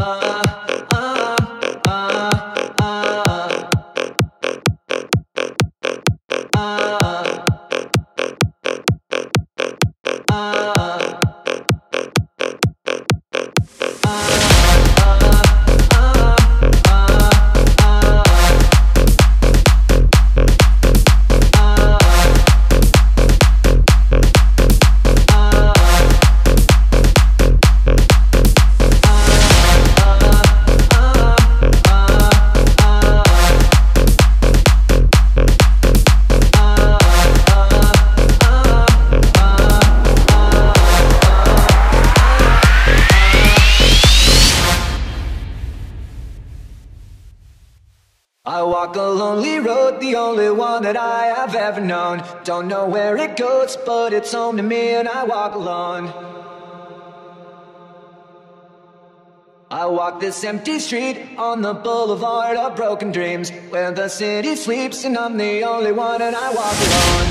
I walk a lonely road, the only one that I have ever known. Don't know where it goes, but it's home to me, and I walk alone. I walk this empty street on the boulevard of broken dreams, where the city sleeps, and I'm the only one, and I walk alone.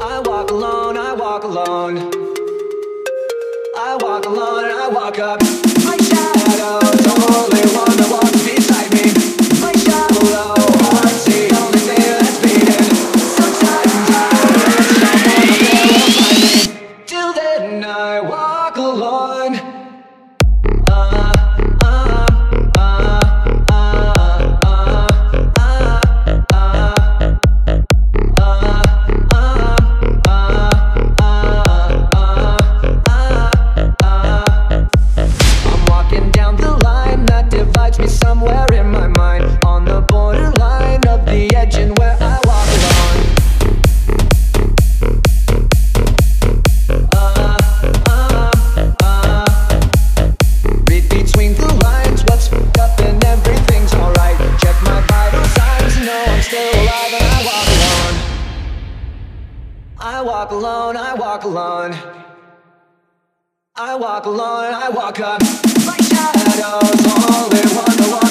I walk alone, I walk alone. I walk alone, and I walk up. I walk alone, I walk alone. I walk alone, I walk up. My shadow's only one beside me.